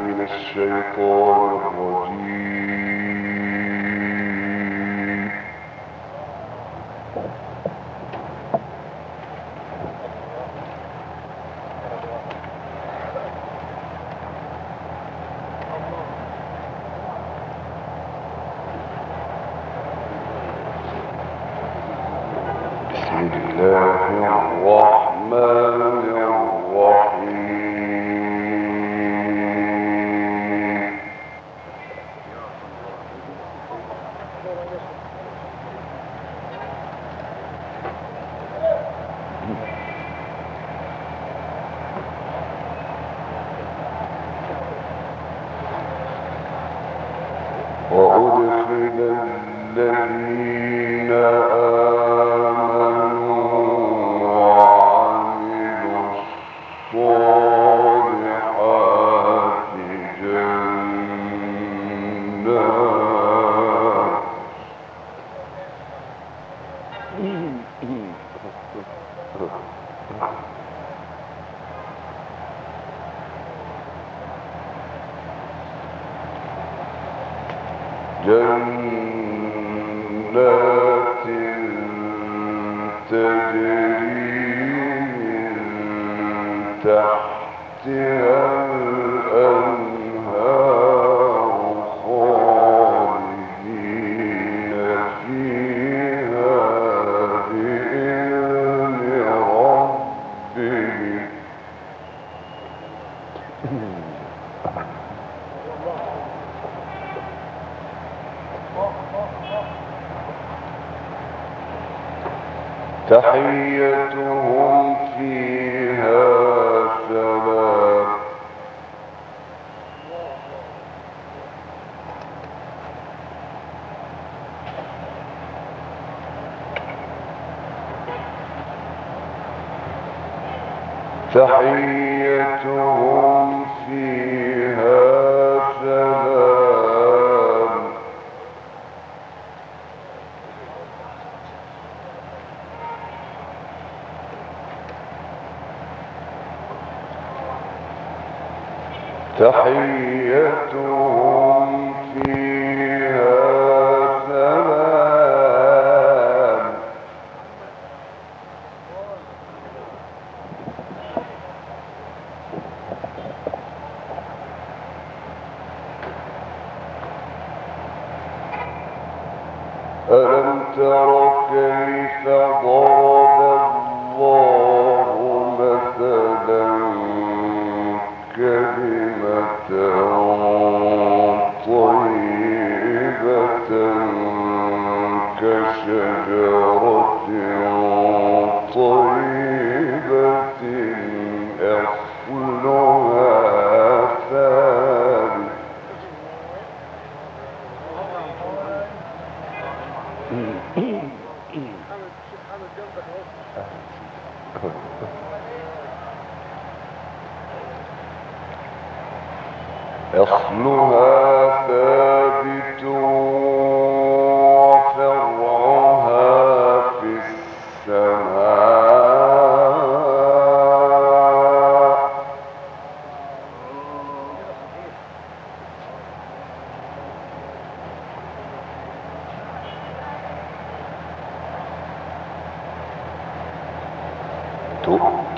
من الشيطان الرجيم تحيتهم فيها سلام. تحيتهم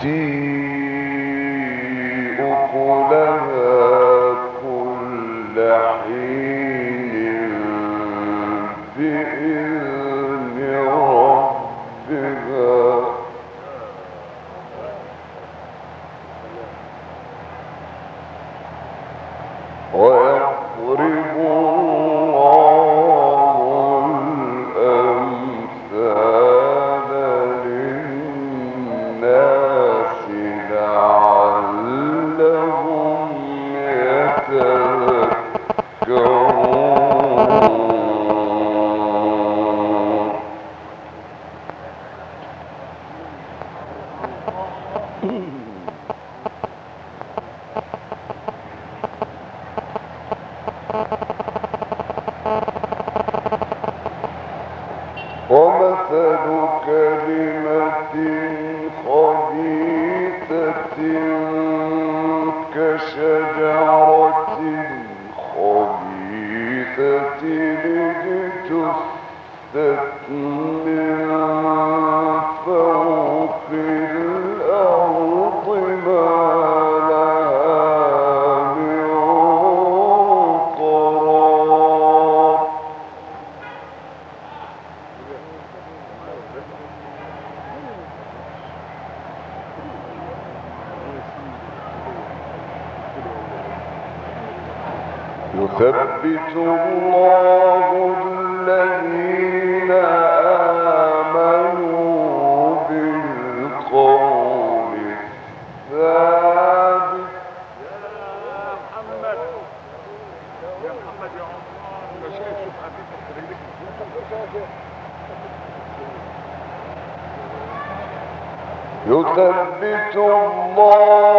جی۔ يثبت الله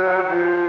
تجري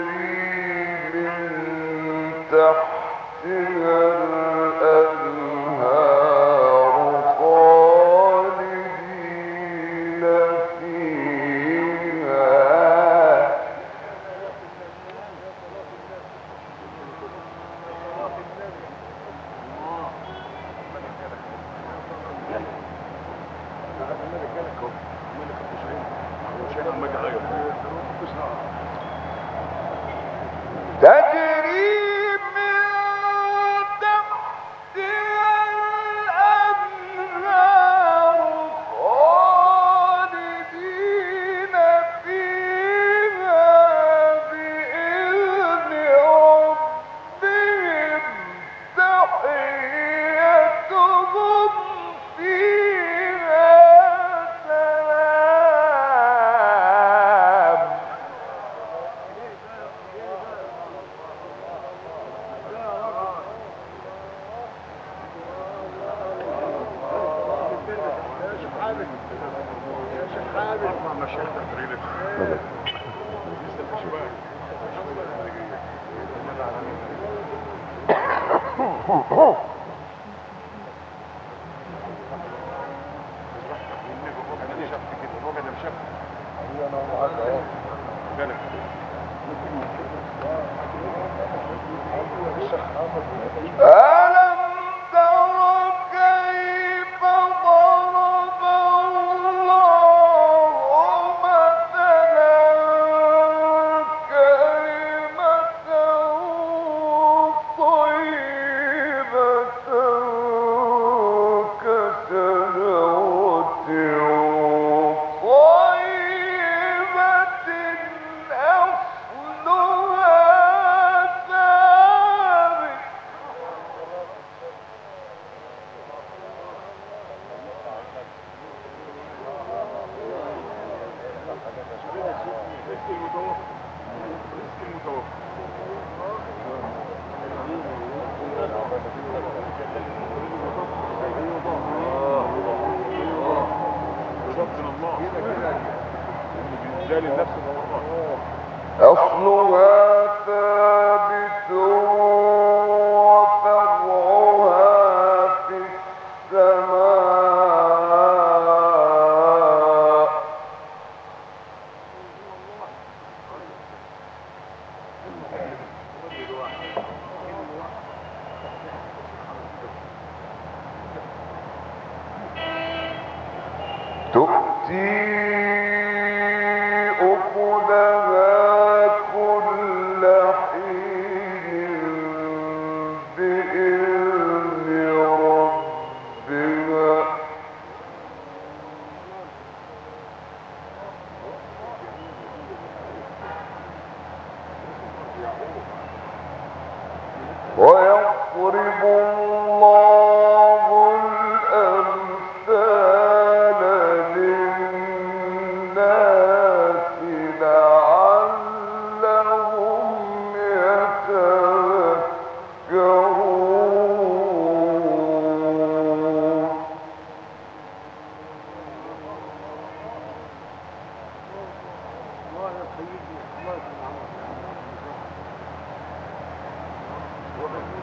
ألم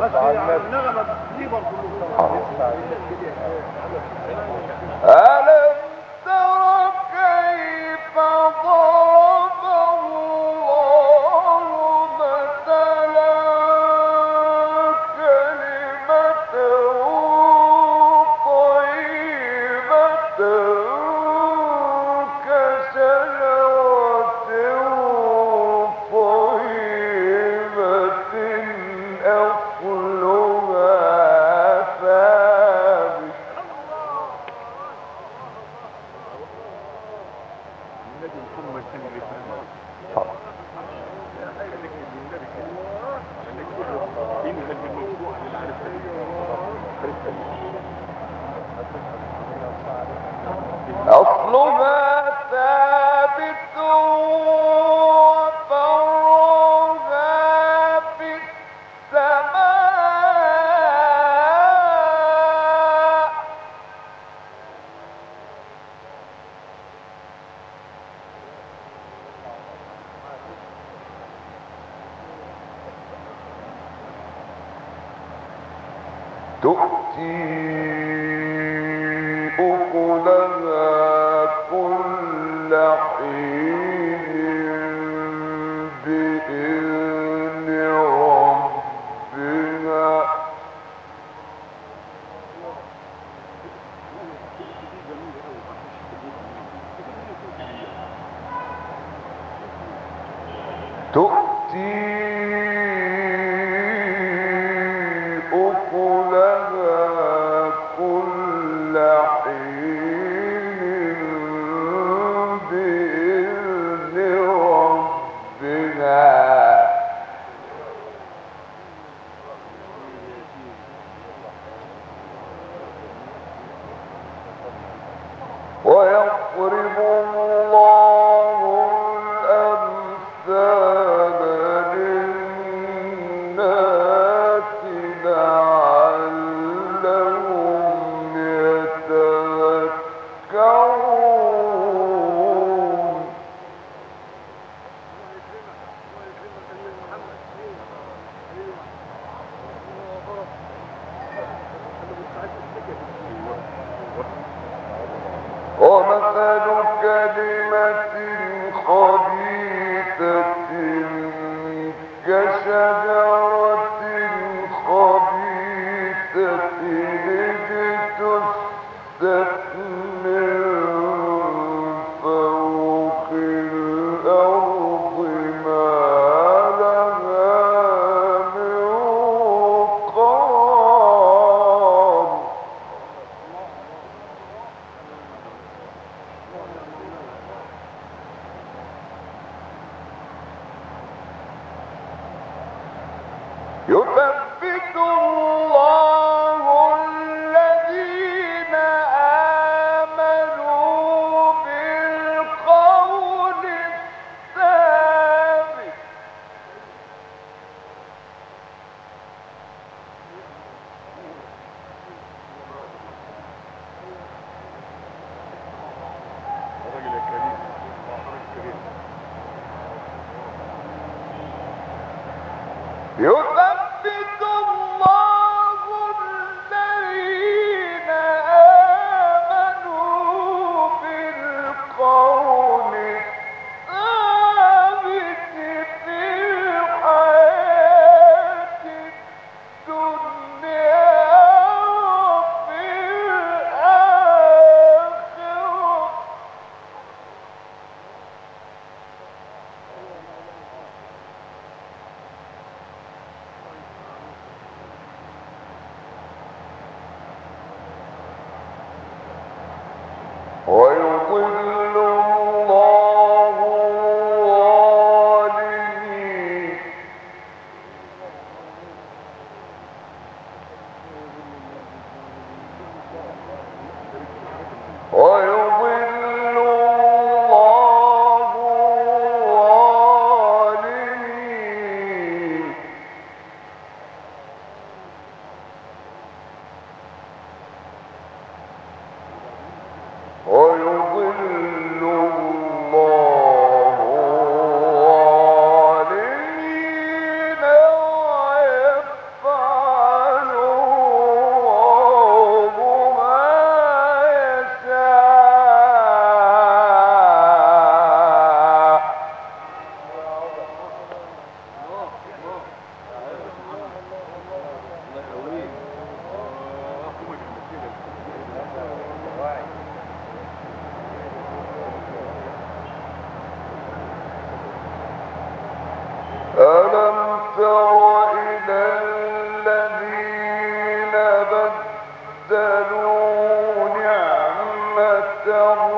بس يثبت نعمة الله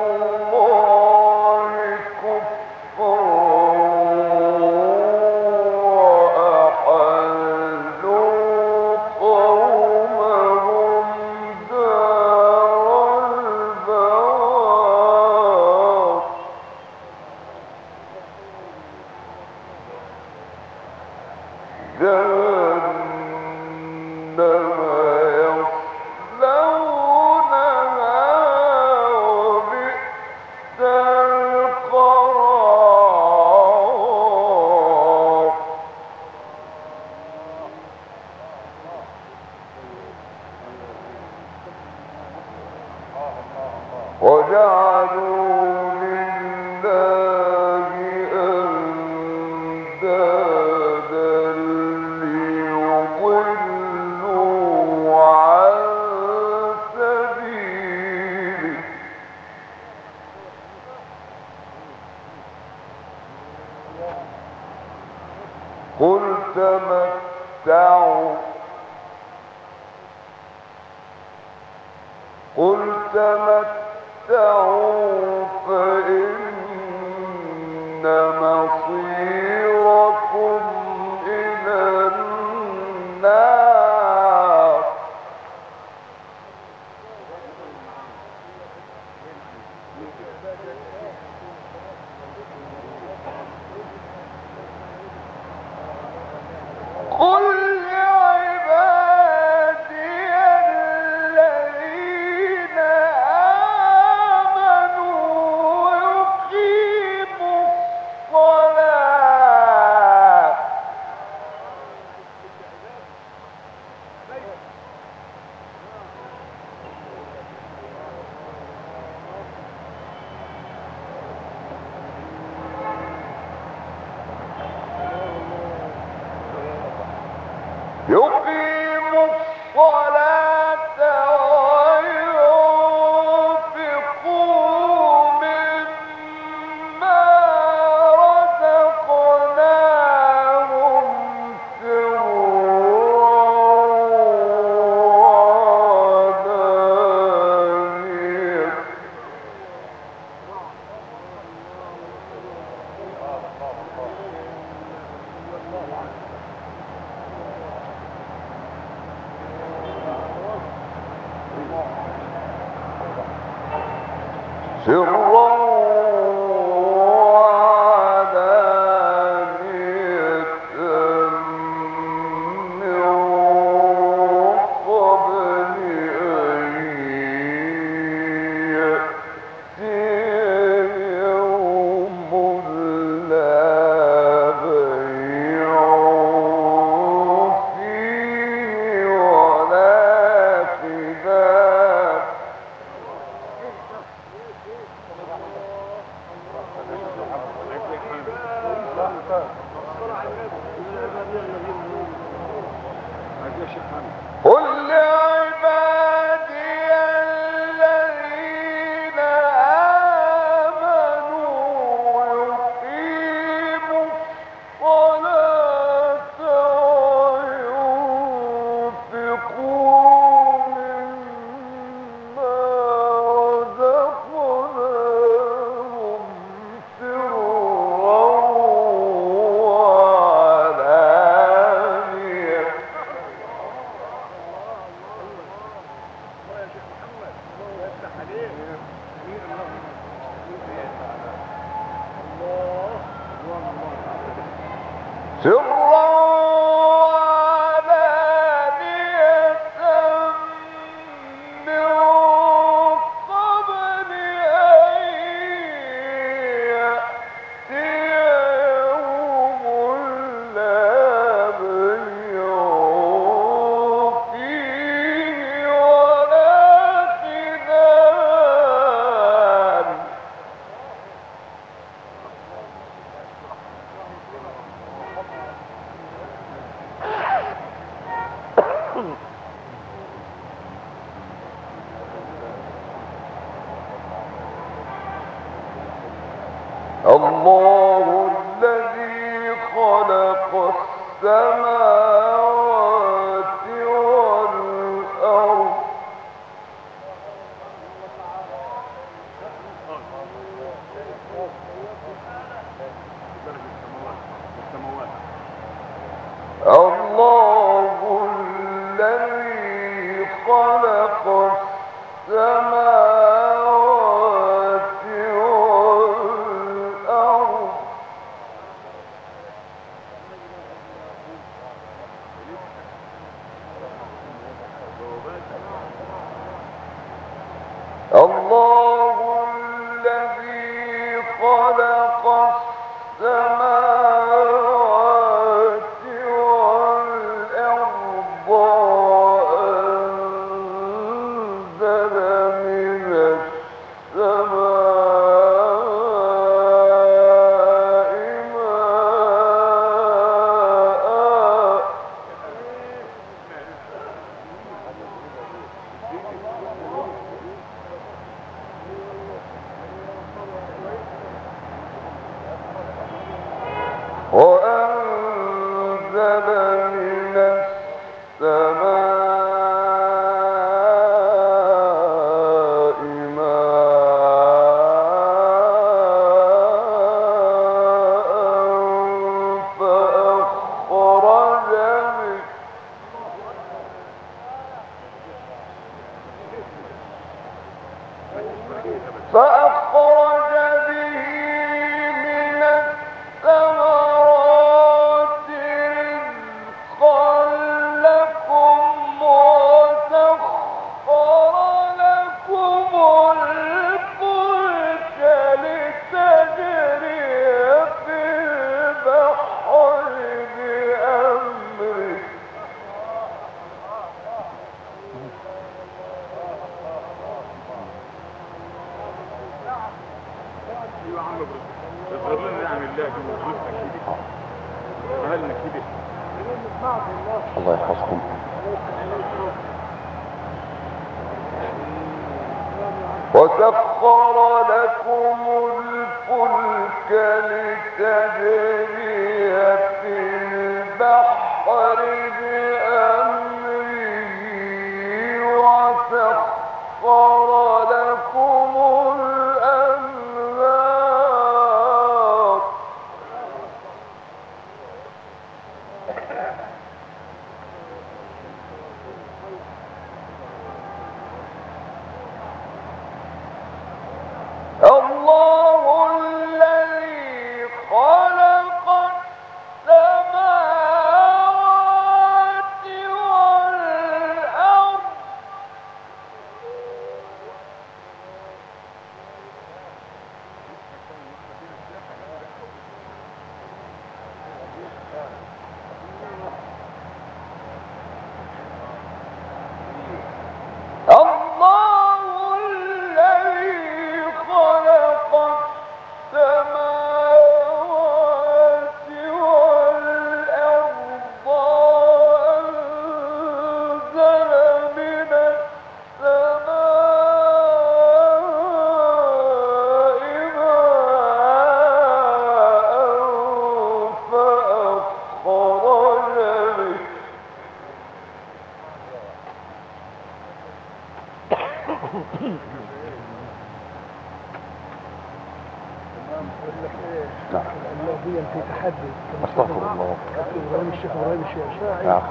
قريب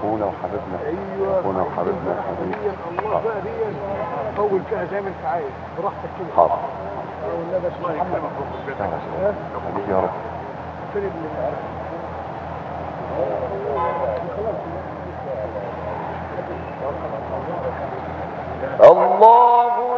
اخونا وحبيبنا ايوه اخونا وحبيبنا الحبيب الله بقى دي طول فيها زي ما انت عايز براحتك كده. حاضر والنبي اسمع يا رب. الله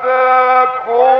وآتاكم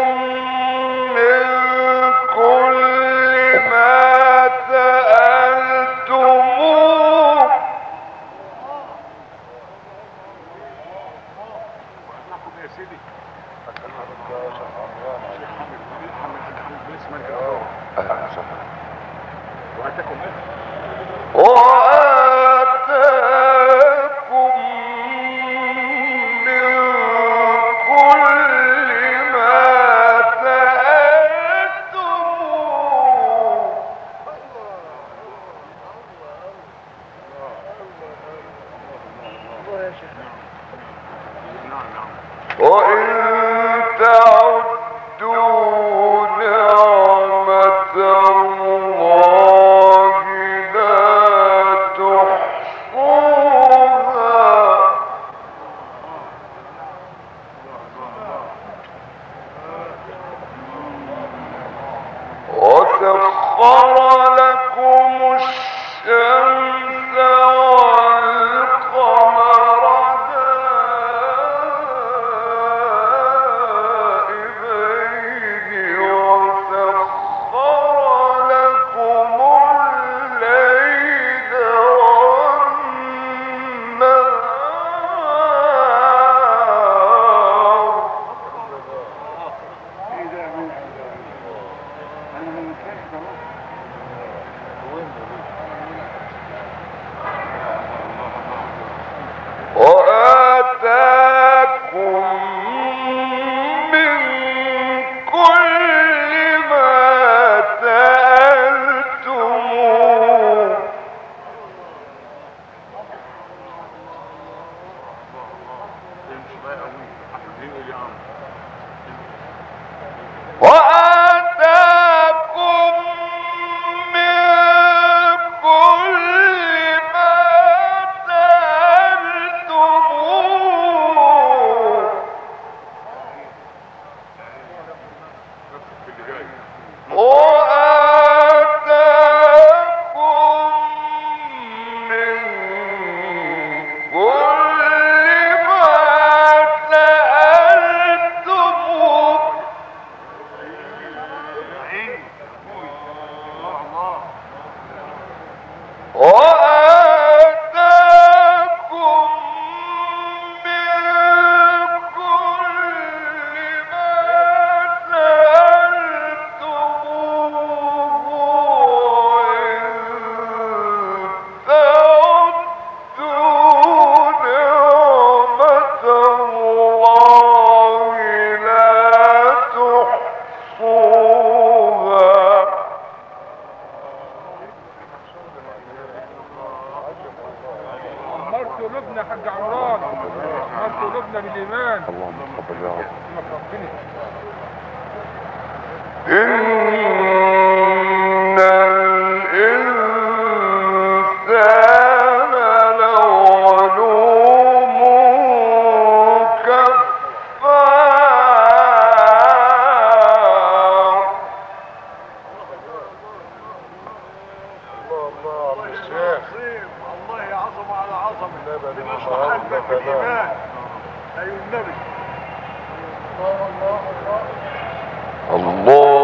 الله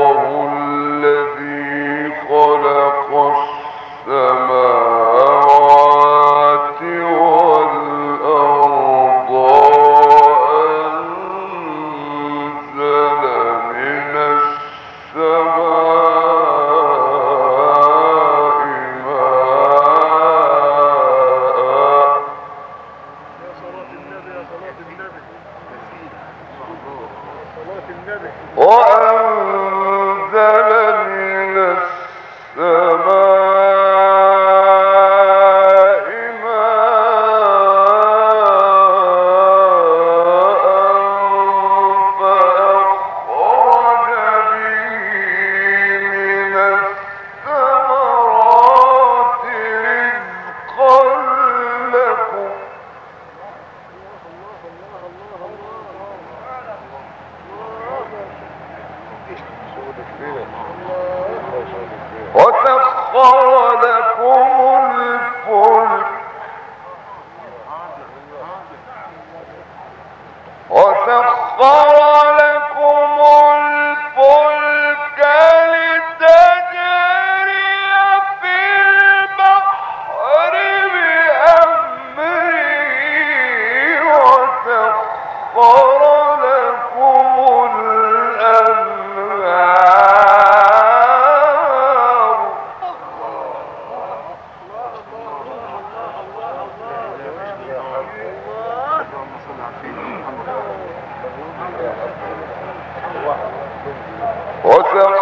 وتسخر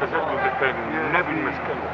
تسلسل النبي مسكنه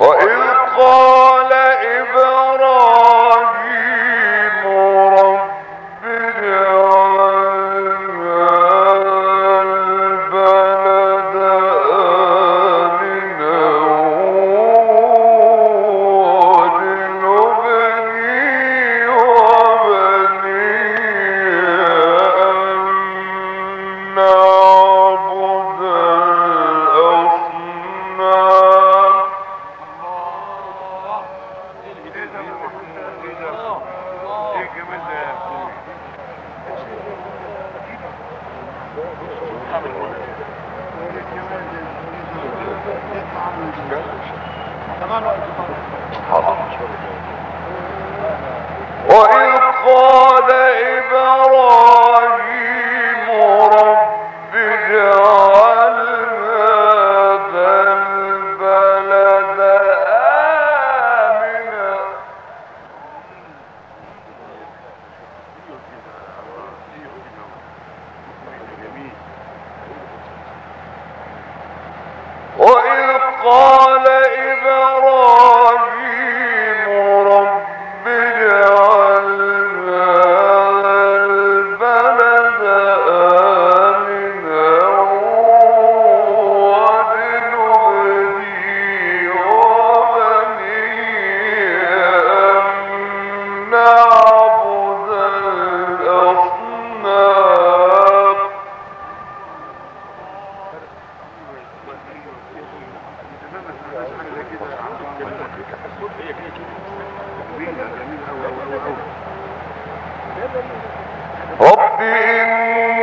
وإذ قال رب إنهن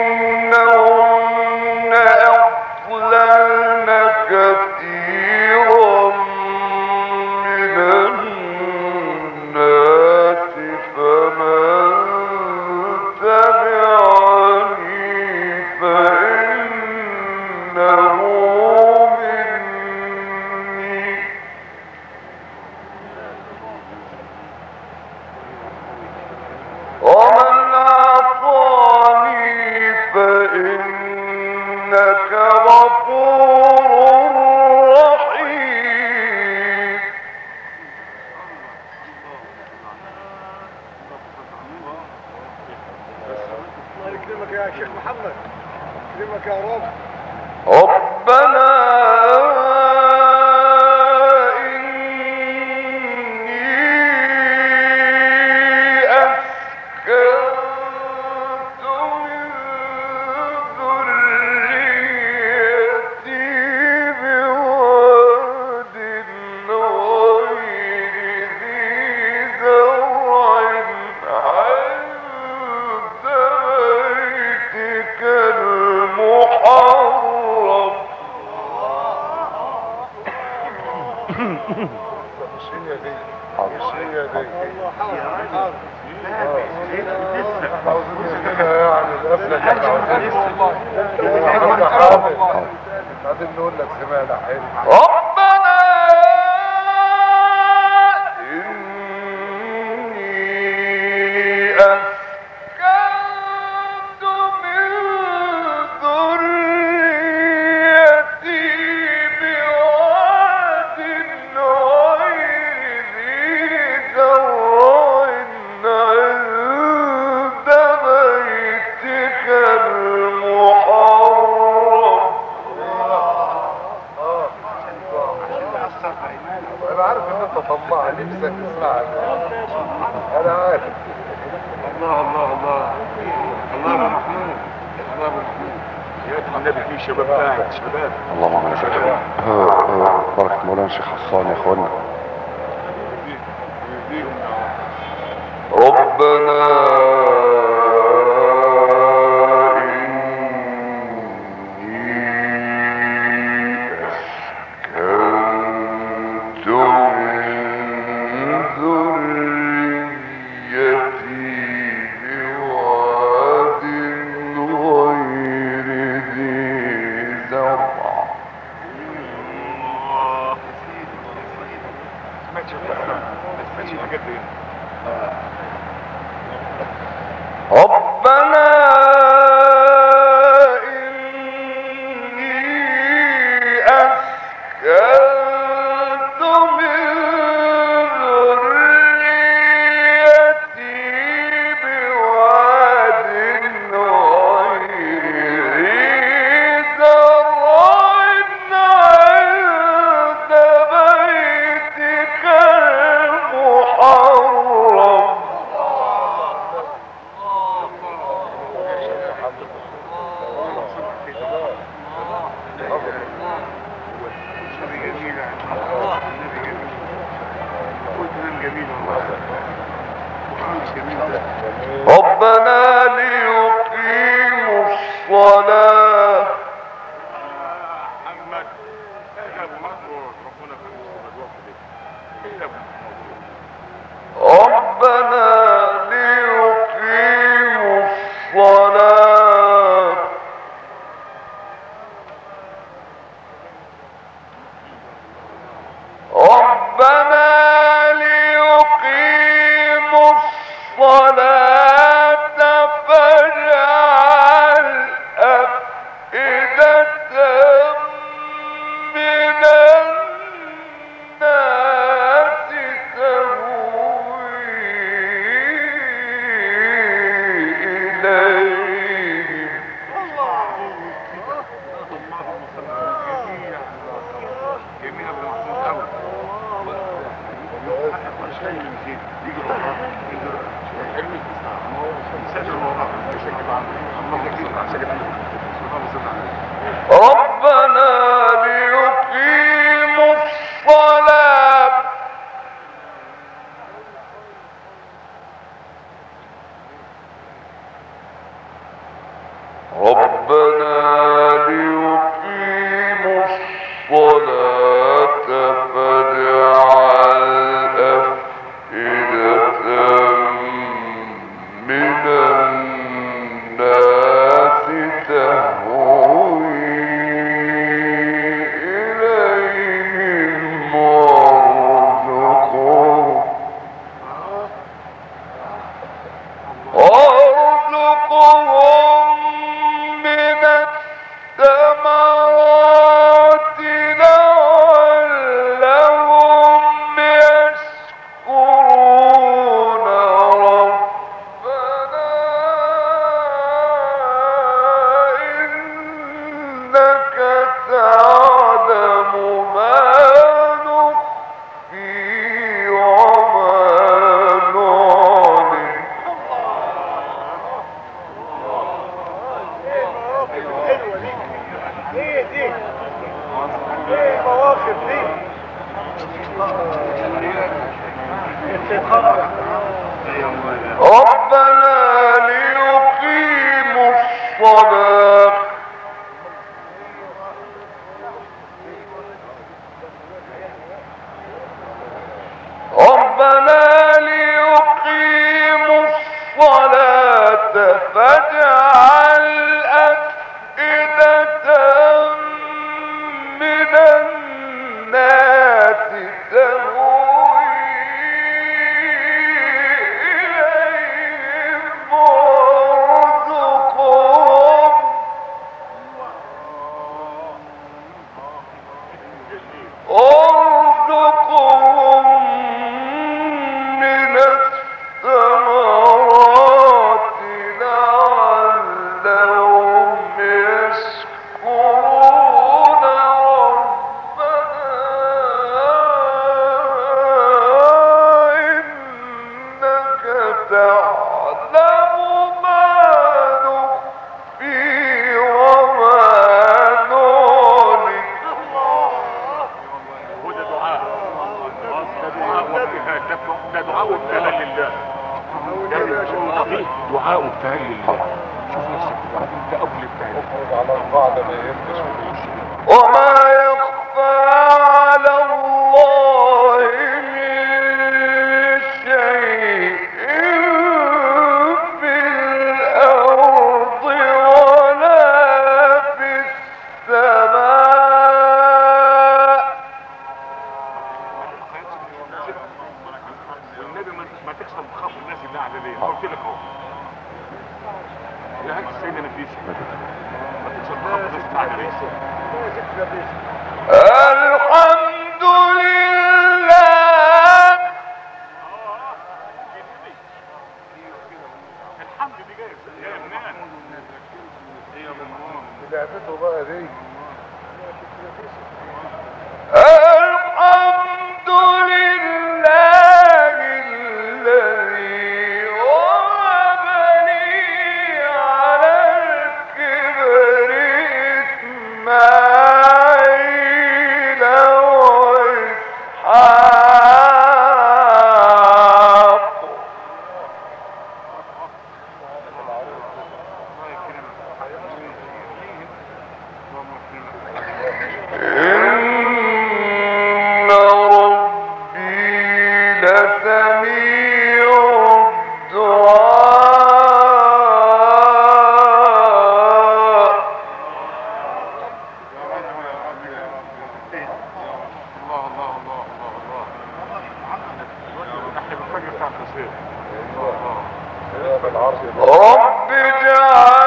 رب اجعلني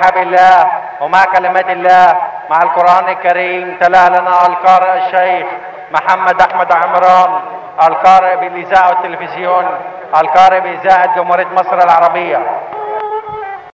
الفاتحة الله ومع كلمات الله مع القرآن الكريم تلا لنا القارئ الشيخ محمد أحمد عمران، القارئ بالإذاعة والتلفزيون القارئ بإذاعة جمهورية مصر العربية.